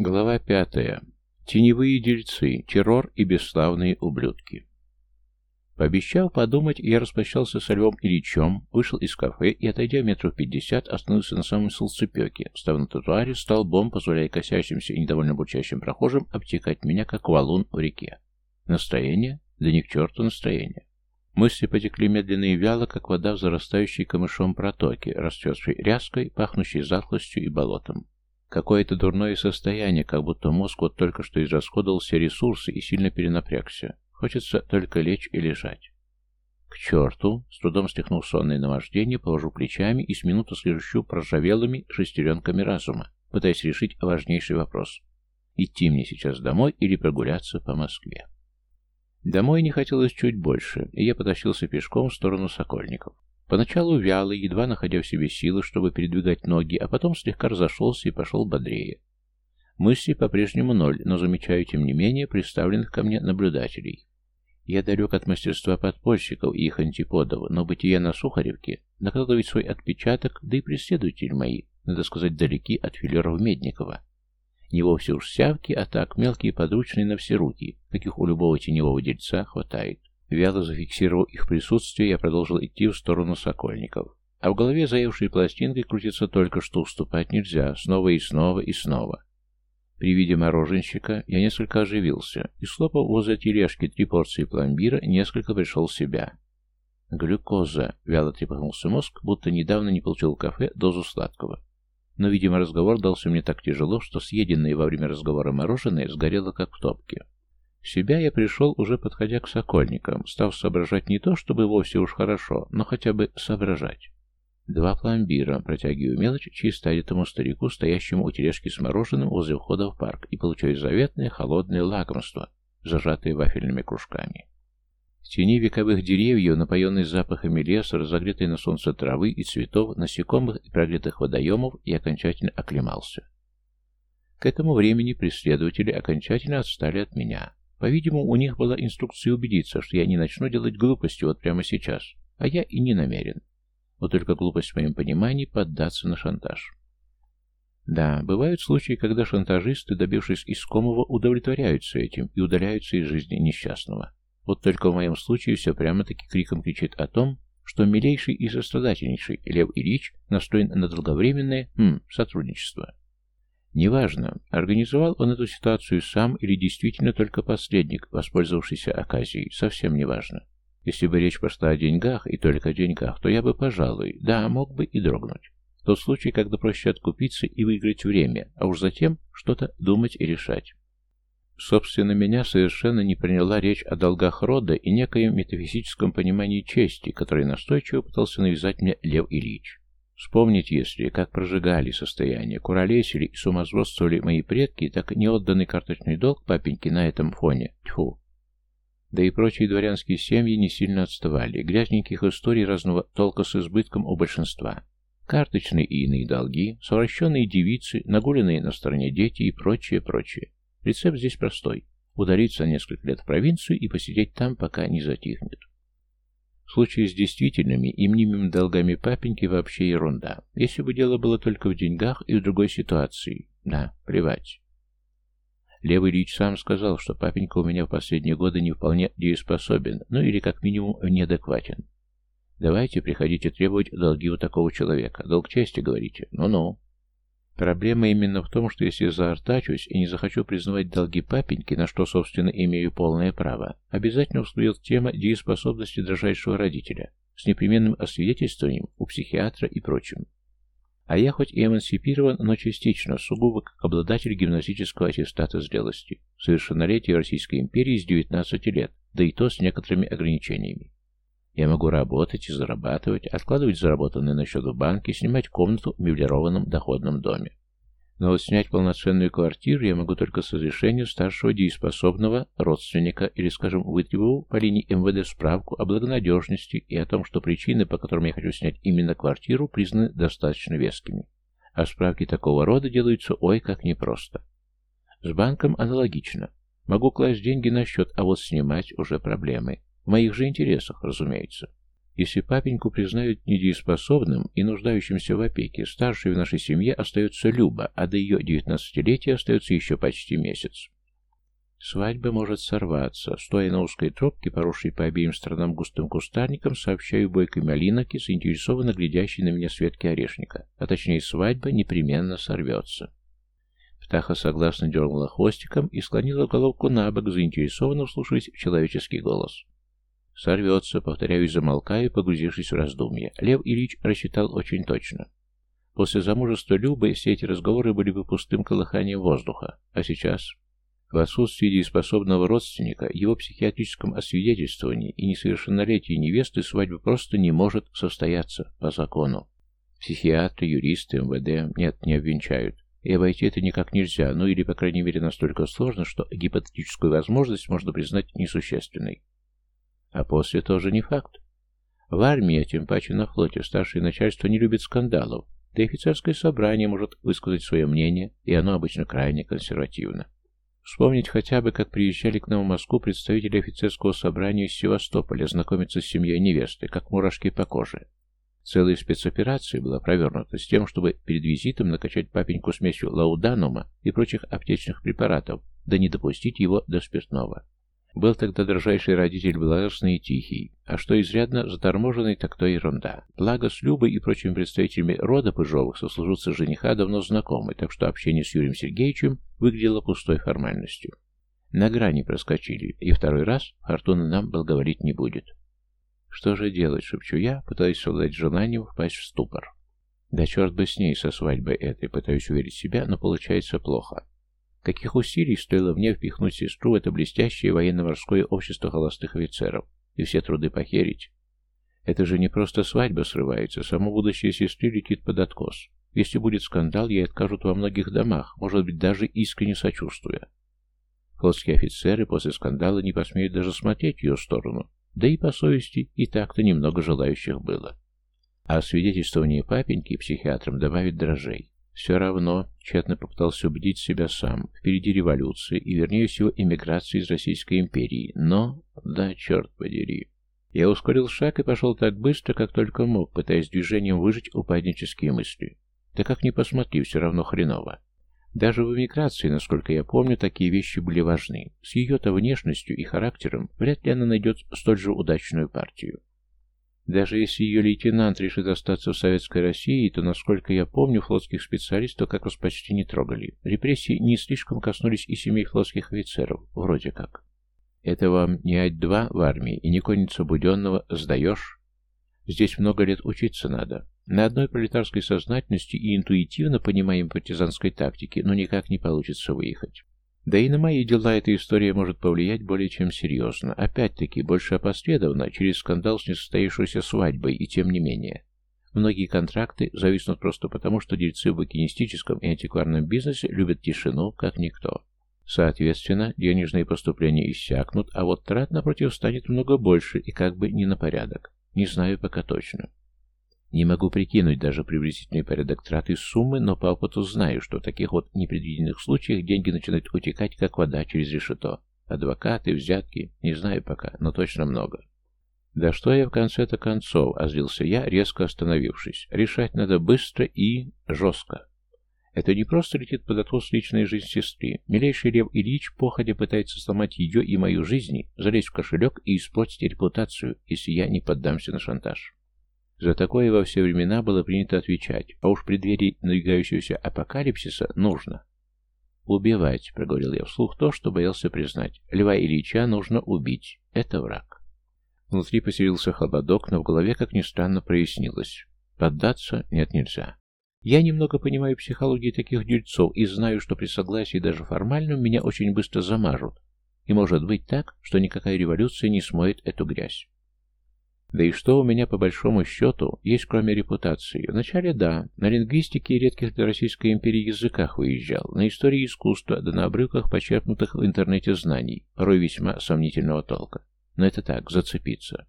Глава пятая. Теневые дельцы, террор и бесславные ублюдки. Пообещав подумать, я распрощался со Львом Ильичем, вышел из кафе и, отойдя метров пятьдесят, остановился на самом солнцепеке, став на тротуаре столбом, позволяя косящимся и недовольно бурчащим прохожим обтекать меня, как валун в реке. Настроение? Да ни к черту настроение. Мысли потекли медленно и вяло, как вода в зарастающей камышом протоке, расцветшей ряской, пахнущей затхлостью и болотом. Какое-то дурное состояние, как будто мозг вот только что израсходовал все ресурсы и сильно перенапрягся. Хочется только лечь и лежать. К черту! С трудом стихнув сонное наваждение, положу плечами и с минуту слежу проржавелыми шестеренками разума, пытаясь решить важнейший вопрос. Идти мне сейчас домой или прогуляться по Москве? Домой не хотелось чуть больше, и я потащился пешком в сторону Сокольников. Поначалу вялый, едва находя в себе силы, чтобы передвигать ноги, а потом слегка разошелся и пошел бодрее. Мысли по-прежнему ноль, но замечаю, тем не менее, представленных ко мне наблюдателей. Я далек от мастерства подпольщиков и их антиподов, но бытие на Сухаревке накладывает свой отпечаток, да и преследователи мои, надо сказать, далеки от филеров Медникова. Не вовсе уж сявки, а так мелкие подручные на все руки, каких у любого теневого дельца хватает. Вяло зафиксировав их присутствие, я продолжил идти в сторону Сокольников. А в голове заевшей пластинкой крутится только, что уступать нельзя, снова и снова и снова. При виде мороженщика я несколько оживился и, слопав возле тележки три порции пломбира, несколько пришел в себя. Глюкоза. Вяло трепыхнулся мозг, будто недавно не получил кафе дозу сладкого. Но, видимо, разговор дался мне так тяжело, что съеденное во время разговора мороженое сгорело как в топке. Себя я пришел, уже подходя к сокольникам, став соображать не то, чтобы вовсе уж хорошо, но хотя бы соображать. Два пломбира, протягиваю мелочь чисто одетому старику, стоящему у тележки с мороженым возле входа в парк, и получаю заветное холодное лакомство, зажатое вафельными кружками. В тени вековых деревьев, напоенной запахами леса, разогретой на солнце травы и цветов, насекомых и прогретых водоемов, я окончательно оклемался. К этому времени преследователи окончательно отстали от меня. По-видимому, у них была инструкция убедиться, что я не начну делать глупости вот прямо сейчас, а я и не намерен. Вот только глупость в моем понимании поддаться на шантаж. Да, бывают случаи, когда шантажисты, добившись искомого, удовлетворяются этим и удаляются из жизни несчастного. Вот только в моем случае все прямо-таки криком кричит о том, что милейший и сострадательнейший Лев Ильич настроен на долговременное хм, сотрудничество. Неважно, организовал он эту ситуацию сам или действительно только последник, воспользовавшийся оказией, совсем неважно. Если бы речь пошла о деньгах, и только о деньгах, то я бы, пожалуй, да, мог бы и дрогнуть. Тот случай, когда проще откупиться и выиграть время, а уж затем что-то думать и решать. Собственно, меня совершенно не приняла речь о долгах рода и некоем метафизическом понимании чести, который настойчиво пытался навязать мне Лев Ильич. Вспомнить, если, как прожигали состояние, куролесили и сумасбродствовали мои предки, так неотданный карточный долг папеньки на этом фоне. Тьфу. Да и прочие дворянские семьи не сильно отставали. Грязненьких историй разного толка с избытком у большинства. Карточные и иные долги, совращенные девицы, нагуленные на стороне дети и прочее, прочее. Рецепт здесь простой. Удариться несколько лет в провинцию и посидеть там, пока не затихнет. В с действительными и мнимыми долгами папеньки вообще ерунда. Если бы дело было только в деньгах и в другой ситуации. Да, плевать. Левый Ильич сам сказал, что папенька у меня в последние годы не вполне дееспособен, ну или как минимум неадекватен. Давайте, приходите требовать долги у такого человека. Долг чести, говорите. Ну-ну. Проблема именно в том, что если заортачусь и не захочу признавать долги папеньки, на что, собственно, имею полное право, обязательно всплывет тема дееспособности дрожайшего родителя с непременным освидетельствованием у психиатра и прочим. А я хоть и эмансипирован, но частично, сугубо как обладатель гимназического аттестата зрелости, совершеннолетия Российской империи с 19 лет, да и то с некоторыми ограничениями. Я могу работать и зарабатывать, откладывать заработанные на счет в банке, снимать комнату в меблированном доходном доме. Но вот снять полноценную квартиру я могу только с разрешения старшего дееспособного родственника или, скажем, вытребовав по линии МВД справку о благонадежности и о том, что причины, по которым я хочу снять именно квартиру, признаны достаточно вескими. А справки такого рода делаются ой как непросто. С банком аналогично. Могу класть деньги на счет, а вот снимать уже проблемы. Моих же интересах, разумеется. Если папеньку признают недееспособным и нуждающимся в опеке, старшей в нашей семье остается Люба, а до ее девятнадцатилетия остается еще почти месяц. Свадьба может сорваться. Стоя на узкой тропке, поросшей по обеим сторонам густым кустарником, сообщаю бойкой малиноке, заинтересованно глядящей на меня Светки Орешника. А точнее, свадьба непременно сорвется. Птаха согласно дернула хвостиком и склонила головку на бок, заинтересованно вслушиваясь в человеческий голос. Сорвется, повторяю и замолкаю, погрузившись в раздумья. Лев Ильич рассчитал очень точно. После замужества Любы все эти разговоры были бы пустым колыханием воздуха. А сейчас? В отсутствии дееспособного родственника, его психиатрическом освидетельствовании и несовершеннолетии невесты свадьба просто не может состояться по закону. Психиатры, юристы, МВД нет, не обвенчают. И обойти это никак нельзя, ну или, по крайней мере, настолько сложно, что гипотетическую возможность можно признать несущественной. А после тоже не факт. В армии, а тем паче на флоте, старшее начальство не любит скандалов, да и офицерское собрание может высказать свое мнение, и оно обычно крайне консервативно. Вспомнить хотя бы, как приезжали к нам в Москву представители офицерского собрания из Севастополя знакомиться с семьей невесты, как мурашки по коже. Целая спецоперация была провернута с тем, чтобы перед визитом накачать папеньку смесью лауданума и прочих аптечных препаратов, да не допустить его до спиртного. Был тогда дрожайший родитель благостный и тихий, а что изрядно заторможенный, так то ерунда. Благо с Любой и прочими представителями рода Пыжовых сослужился жениха давно знакомый, так что общение с Юрием Сергеевичем выглядело пустой формальностью. На грани проскочили, и второй раз Фортуна нам благоволить не будет. Что же делать, шепчу я, пытаясь совладать желанием впасть в ступор. Да черт бы с ней, со свадьбой этой, пытаюсь уверить себя, но получается плохо. Каких усилий стоило мне впихнуть сестру в это блестящее военно-морское общество холостых офицеров и все труды похерить? Это же не просто свадьба срывается, само будущее сестры летит под откос. Если будет скандал, ей откажут во многих домах, может быть, даже искренне сочувствуя. Флотские офицеры после скандала не посмеют даже смотреть в ее сторону, да и по совести и так-то немного желающих было. А свидетельствование папеньки психиатрам добавит дрожей. Все равно, тщетно попытался убедить себя сам, впереди революция и, вернее всего, эмиграция из Российской империи. Но, да, черт подери. Я ускорил шаг и пошел так быстро, как только мог, пытаясь движением выжить упаднические мысли. Да как ни посмотри, все равно хреново. Даже в эмиграции, насколько я помню, такие вещи были важны. С ее-то внешностью и характером вряд ли она найдет столь же удачную партию. Даже если ее лейтенант решит остаться в Советской России, то, насколько я помню, флотских специалистов как раз почти не трогали. Репрессии не слишком коснулись и семей флотских офицеров, вроде как. Это вам не ать-два в армии и не конница Буденного сдаешь. Здесь много лет учиться надо. На одной пролетарской сознательности и интуитивно понимаемой партизанской тактике, но никак не получится выехать. Да и на мои дела эта история может повлиять более чем серьезно. Опять-таки, больше опосредованно, через скандал с несостоявшейся свадьбой, и тем не менее. Многие контракты зависнут просто потому, что дельцы в букинистическом и антикварном бизнесе любят тишину, как никто. Соответственно, денежные поступления иссякнут, а вот трат, напротив, станет много больше и как бы не на порядок. Не знаю пока точно. Не могу прикинуть даже приблизительный порядок траты суммы, но по опыту знаю, что в таких вот непредвиденных случаях деньги начинают утекать, как вода через решето. Адвокаты, взятки, не знаю пока, но точно много. Да что я в конце-то концов, озлился я, резко остановившись. Решать надо быстро и жестко. Это не просто летит под откос личная жизнь сестры. Милейший Лев Ильич походя пытается сломать ее и мою жизнь, залезть в кошелек и испортить репутацию, если я не поддамся на шантаж. За такое во все времена было принято отвечать, а уж в преддверии надвигающегося апокалипсиса нужно. «Убивать», — проговорил я вслух то, что боялся признать. «Льва Ильича нужно убить. Это враг». Внутри поселился холодок, но в голове, как ни странно, прояснилось. Поддаться нет нельзя. Я немного понимаю психологию таких дельцов и знаю, что при согласии даже формальном меня очень быстро замажут. И может быть так, что никакая революция не смоет эту грязь. Да и что у меня по большому счету есть, кроме репутации? Вначале да, на лингвистике и редких для Российской империи языках выезжал, на истории искусства, да на обрывках почерпнутых в интернете знаний, порой весьма сомнительного толка. Но это так, зацепиться.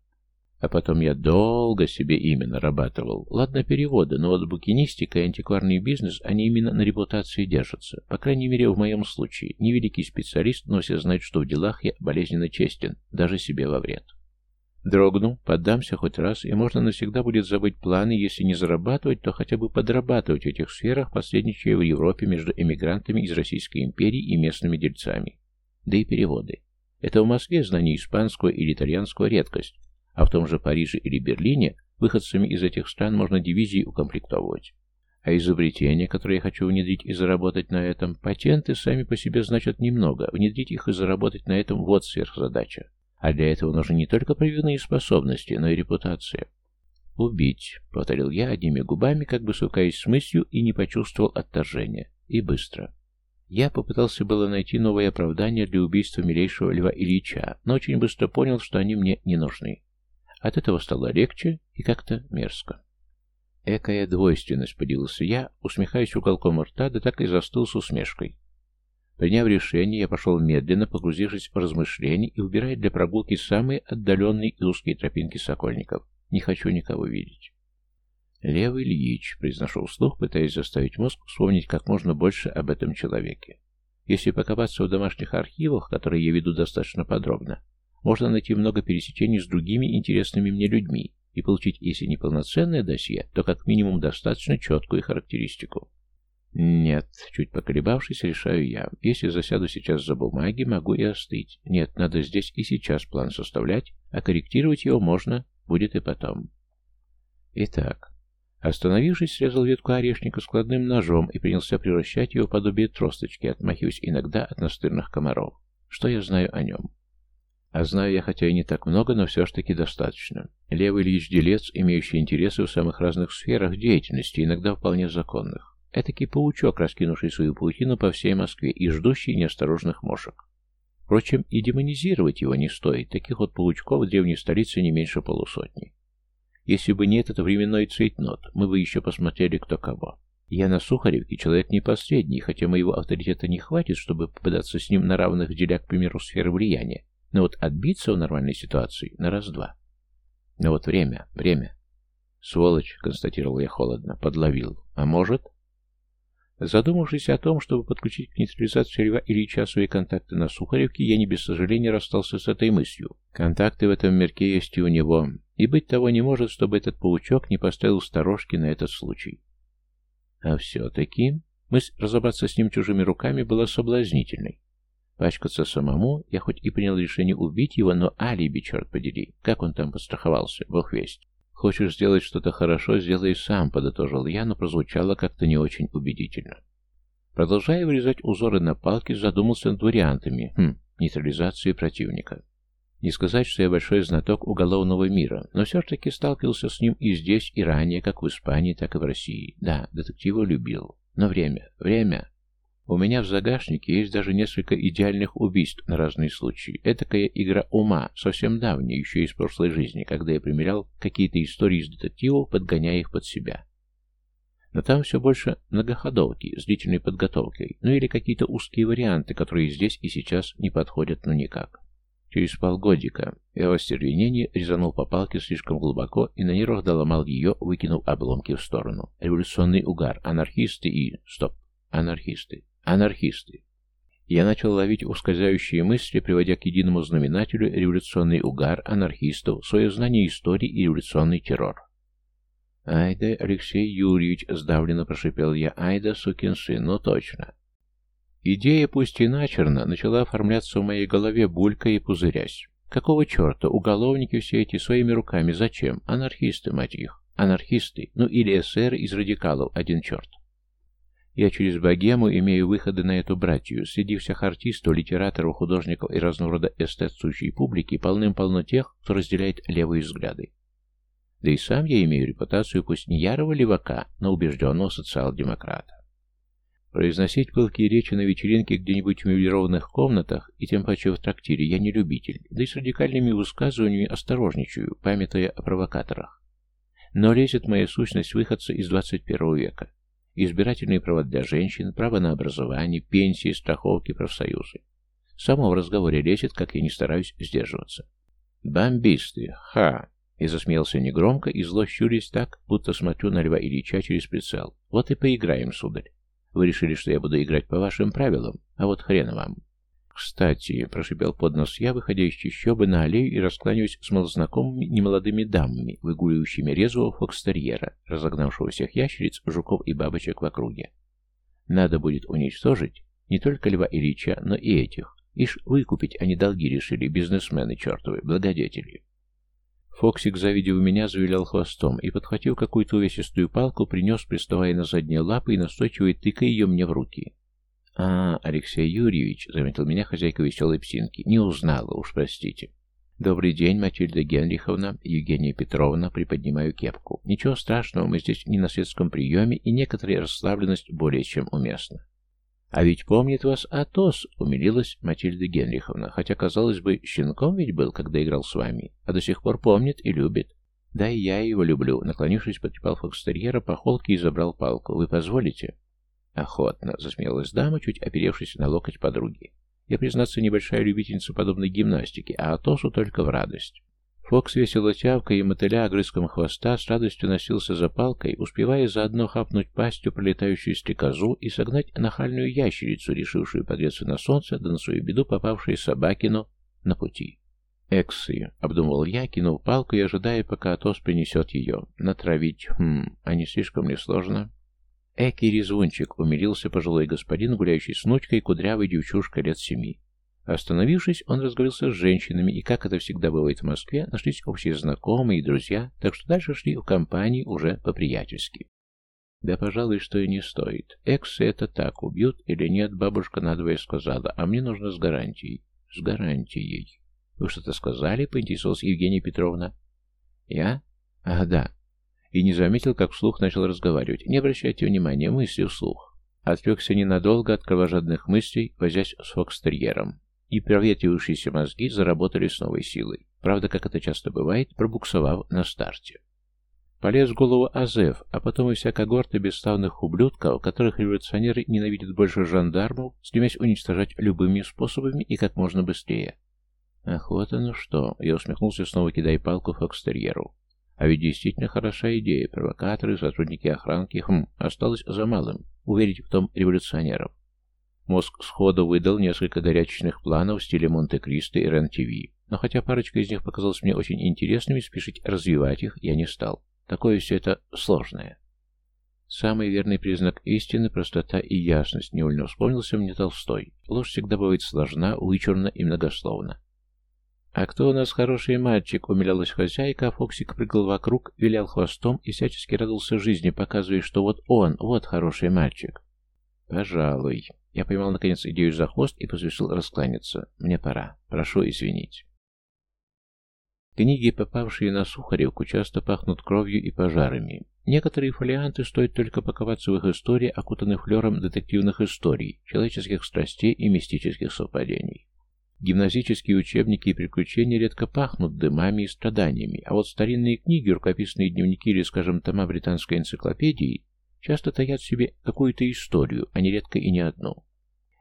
А потом я долго себе имя нарабатывал. Ладно, переводы, но вот букинистика и антикварный бизнес, они именно на репутации держатся. По крайней мере, в моем случае. Невеликий специалист, но все знают, что в делах я болезненно честен, даже себе во вред. Дрогну, поддамся хоть раз, и можно навсегда будет забыть планы, если не зарабатывать, то хотя бы подрабатывать в этих сферах, посредничая в Европе между эмигрантами из Российской империи и местными дельцами. Да и переводы. Это в Москве знание испанского или итальянского редкость, а в том же Париже или Берлине выходцами из этих стран можно дивизии укомплектовывать. А изобретения, которые я хочу внедрить и заработать на этом, патенты сами по себе значат немного. Внедрить их и заработать на этом – вот сверхзадача. А для этого нужны не только проявленные способности, но и репутация. «Убить», — повторил я одними губами, как бы сукаясь с мыслью, и не почувствовал отторжения. И быстро. Я попытался было найти новое оправдание для убийства милейшего Льва Ильича, но очень быстро понял, что они мне не нужны. От этого стало легче и как-то мерзко. Экая двойственность, поделился я, усмехаясь уголком рта, да так и застыл с усмешкой. Приняв решение, я пошел медленно, погрузившись в размышления и убирая для прогулки самые отдаленные и узкие тропинки сокольников. Не хочу никого видеть. Левый Ильич, произношу вслух, пытаясь заставить мозг вспомнить как можно больше об этом человеке. Если покопаться в домашних архивах, которые я веду достаточно подробно, можно найти много пересечений с другими интересными мне людьми и получить, если не полноценное досье, то как минимум достаточно четкую характеристику. Нет, чуть поколебавшись, решаю я. Если засяду сейчас за бумаги, могу и остыть. Нет, надо здесь и сейчас план составлять, а корректировать его можно будет и потом. Итак, остановившись, срезал ветку орешника складным ножом и принялся превращать его в подобие тросточки, отмахиваясь иногда от настырных комаров. Что я знаю о нем? А знаю я, хотя и не так много, но все ж таки достаточно. Левый Ильич Делец, имеющий интересы в самых разных сферах деятельности, иногда вполне законных. Этакий паучок, раскинувший свою паутину по всей Москве и ждущий неосторожных мошек. Впрочем, и демонизировать его не стоит, таких вот паучков в древней столице не меньше полусотни. Если бы не этот временной цейтнот, мы бы еще посмотрели кто кого. Я на Сухаревке человек не последний, хотя моего авторитета не хватит, чтобы попадаться с ним на равных, деля, к примеру, сферы влияния, но вот отбиться в нормальной ситуации на раз-два. Но вот время, время. Сволочь, констатировал я холодно, подловил. А может, Задумавшись о том, чтобы подключить к нейтрализации Льва Ильича свои контакты на Сухаревке, я не без сожаления расстался с этой мыслью. Контакты в этом мирке есть и у него, и быть того не может, чтобы этот паучок не поставил сторожки на этот случай. А все-таки мысль разобраться с ним чужими руками была соблазнительной. Пачкаться самому, я хоть и принял решение убить его, но алиби, черт подери, как он там подстраховался, бог весть. «Хочешь сделать что-то хорошо, сделай сам», — подытожил я, но прозвучало как-то не очень убедительно. Продолжая вырезать узоры на палке, задумался над вариантами хм, нейтрализации противника. Не сказать, что я большой знаток уголовного мира, но все-таки сталкивался с ним и здесь, и ранее, как в Испании, так и в России. Да, детектива любил. Но время, время... У меня в загашнике есть даже несколько идеальных убийств на разные случаи. Этакая игра ума, совсем давняя, еще из прошлой жизни, когда я примерял какие-то истории из детективов, подгоняя их под себя. Но там все больше многоходовки с длительной подготовкой, ну или какие-то узкие варианты, которые здесь и сейчас не подходят ну никак. Через полгодика я в остервенении резанул по палке слишком глубоко и на нервах доломал ее, выкинув обломки в сторону. Революционный угар, анархисты и... Стоп, анархисты. Анархисты. Я начал ловить ускользающие мысли, приводя к единому знаменателю революционный угар анархистов, свое знание истории и революционный террор. «Айда, Алексей Юрьевич!» — сдавленно прошипел я. «Айда, сукин сын, ну точно!» Идея, пусть и начерно, начала оформляться в моей голове, булькая и пузырясь. Какого черта? Уголовники все эти своими руками. Зачем? Анархисты, мать их. Анархисты. Ну или эсеры из радикалов. Один черт. Я через богему имею выходы на эту братью. Среди всех артистов, литераторов, художников и разного рода эстетствующей публики полным-полно тех, кто разделяет левые взгляды. Да и сам я имею репутацию пусть не ярого левака, но убежденного социал-демократа. Произносить пылкие речи на вечеринке где-нибудь в мебелированных комнатах и тем паче в трактире я не любитель, да и с радикальными высказываниями осторожничаю, памятуя о провокаторах. Но лезет моя сущность выходца из 21 века избирательные права для женщин, право на образование, пенсии, страховки, профсоюзы. Само в разговоре лезет, как я не стараюсь сдерживаться. «Бомбисты! Ха!» И засмеялся негромко, и зло щурясь так, будто смотрю на Льва Ильича через прицел. «Вот и поиграем, сударь. Вы решили, что я буду играть по вашим правилам, а вот хрен вам». «Кстати», — прошипел под нос я, выходя из чащобы на аллею и раскланиваясь с малознакомыми немолодыми дамами, выгуливающими резвого фокстерьера, разогнавшего всех ящериц, жуков и бабочек в округе. «Надо будет уничтожить не только Льва Ильича, но и этих. Ишь, выкупить они долги решили, бизнесмены чертовы, благодетели». Фоксик, завидев меня, завилял хвостом и, подхватив какую-то увесистую палку, принес, приставая на задние лапы и настойчиво тыкая ее мне в руки. «А, Алексей Юрьевич», — заметил меня хозяйка веселой псинки, — «не узнала, уж простите». «Добрый день, Матильда Генриховна, Евгения Петровна, приподнимаю кепку. Ничего страшного, мы здесь не на светском приеме, и некоторая расслабленность более чем уместна». «А ведь помнит вас Атос», — умилилась Матильда Генриховна, хотя, казалось бы, щенком ведь был, когда играл с вами, а до сих пор помнит и любит. «Да и я его люблю», — наклонившись, потрепал фокстерьера по холке и забрал палку. «Вы позволите?» Охотно, засмеялась дама, чуть оперевшись на локоть подруги. Я, признаться, небольшая любительница подобной гимнастики, а Атосу только в радость. Фокс весело тявкой и мотыля огрызком хвоста с радостью носился за палкой, успевая заодно хапнуть пастью пролетающую стрекозу и согнать нахальную ящерицу, решившую погреться на солнце, да на свою беду попавшей собакину на пути. «Эксы», — обдумывал я, кинул палку и ожидая, пока Атос принесет ее. «Натравить, хм, а не слишком ли сложно?» Эки резвунчик, умилился пожилой господин, гуляющий с внучкой, кудрявой девчушкой лет семи. Остановившись, он разговорился с женщинами, и, как это всегда бывает в Москве, нашлись общие знакомые и друзья, так что дальше шли в компании уже по-приятельски. Да, пожалуй, что и не стоит. Эксы это так, убьют или нет, бабушка надвое сказала, а мне нужно с гарантией. С гарантией. Вы что-то сказали, поинтересовалась Евгения Петровна? Я? Ах, да и не заметил, как вслух начал разговаривать. Не обращайте внимания, мысли вслух. Отвлекся ненадолго от кровожадных мыслей, возясь с фокстерьером. И проветривавшиеся мозги заработали с новой силой. Правда, как это часто бывает, пробуксовав на старте. Полез в голову Азеф, а потом и вся когорта бесславных ублюдков, которых революционеры ненавидят больше жандармов, стремясь уничтожать любыми способами и как можно быстрее. Ах, вот оно что. Я усмехнулся, снова кидая палку фокстерьеру. А ведь действительно хороша идея. Провокаторы, сотрудники охранки, хм, осталось за малым. Уверить в том революционеров. Мозг сходу выдал несколько горячечных планов в стиле Монте-Кристо и Рен-ТВ. Но хотя парочка из них показалась мне очень интересными, спешить развивать их я не стал. Такое все это сложное. Самый верный признак истины – простота и ясность, невольно вспомнился мне Толстой. Ложь всегда бывает сложна, вычурна и многословна. «А кто у нас хороший мальчик?» — умилялась хозяйка, а Фоксик прыгал вокруг, вилял хвостом и всячески радовался жизни, показывая, что вот он, вот хороший мальчик. «Пожалуй». Я поймал, наконец, идею за хвост и поспешил раскланяться. «Мне пора. Прошу извинить». Книги, попавшие на Сухаревку, часто пахнут кровью и пожарами. Некоторые фолианты стоит только паковаться в их истории, окутанных флером детективных историй, человеческих страстей и мистических совпадений. Гимназические учебники и приключения редко пахнут дымами и страданиями, а вот старинные книги, рукописные дневники или, скажем, тома британской энциклопедии часто таят в себе какую-то историю, а нередко и не одну.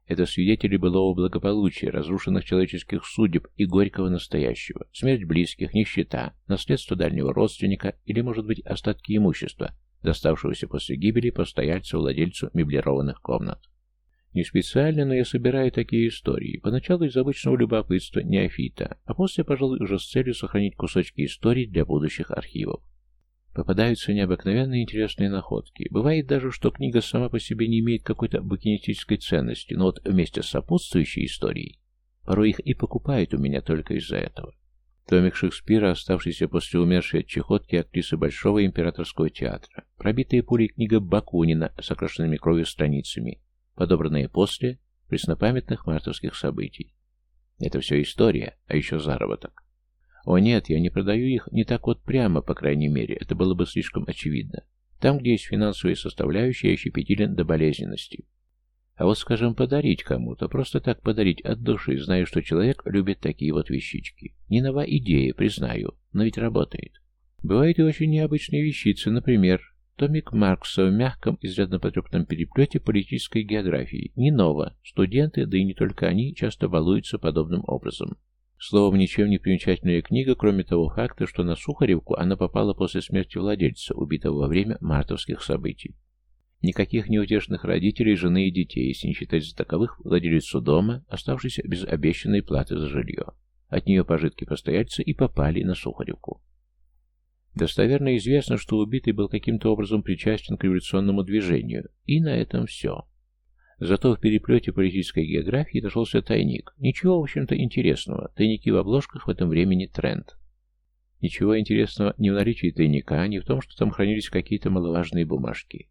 Это свидетели былого благополучия, разрушенных человеческих судеб и горького настоящего, смерть близких, нищета, наследство дальнего родственника или, может быть, остатки имущества, доставшегося после гибели постояльцу-владельцу меблированных комнат. Не специально, но я собираю такие истории. Поначалу из обычного любопытства, неофита, а после, пожалуй, уже с целью сохранить кусочки историй для будущих архивов. Попадаются необыкновенно интересные находки. Бывает даже, что книга сама по себе не имеет какой-то букинистической ценности, но вот вместе с сопутствующей историей порой их и покупают у меня только из-за этого. Томик Шекспира, оставшийся после умершей от чехотки актрисы Большого императорского театра, пробитая пулей книга Бакунина с окрашенными кровью страницами, подобранные после преснопамятных мартовских событий. Это все история, а еще заработок. О нет, я не продаю их не так вот прямо, по крайней мере, это было бы слишком очевидно. Там, где есть финансовые составляющие, я щепетилен до болезненности. А вот, скажем, подарить кому-то, просто так подарить от души, зная, что человек любит такие вот вещички. Не нова идея, признаю, но ведь работает. Бывают и очень необычные вещицы, например, Томик Маркса в мягком, изрядно потрепанном переплете политической географии. Не ново. Студенты, да и не только они, часто балуются подобным образом. Словом, ничем не примечательная книга, кроме того факта, что на Сухаревку она попала после смерти владельца, убитого во время мартовских событий. Никаких неутешных родителей, жены и детей, если не считать за таковых владелицу дома, оставшейся без обещанной платы за жилье. От нее пожитки постояльца и попали на Сухаревку. Достоверно известно, что убитый был каким-то образом причастен к революционному движению, и на этом все. Зато в переплете политической географии нашелся тайник. Ничего, в общем-то, интересного. Тайники в обложках в этом времени тренд. Ничего интересного ни в наличии тайника, ни в том, что там хранились какие-то маловажные бумажки.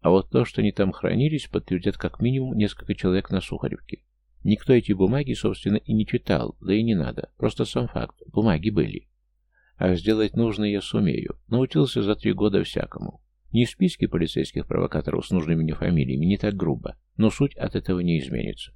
А вот то, что они там хранились, подтвердят как минимум несколько человек на Сухаревке. Никто эти бумаги, собственно, и не читал, да и не надо. Просто сам факт. Бумаги были. А сделать нужное я сумею. Научился за три года всякому. Не в списке полицейских провокаторов с нужными мне фамилиями, не так грубо, но суть от этого не изменится.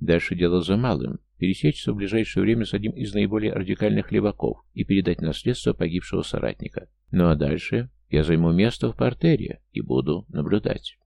Дальше дело за малым – пересечься в ближайшее время с одним из наиболее радикальных леваков и передать наследство погибшего соратника. Ну а дальше я займу место в портере и буду наблюдать.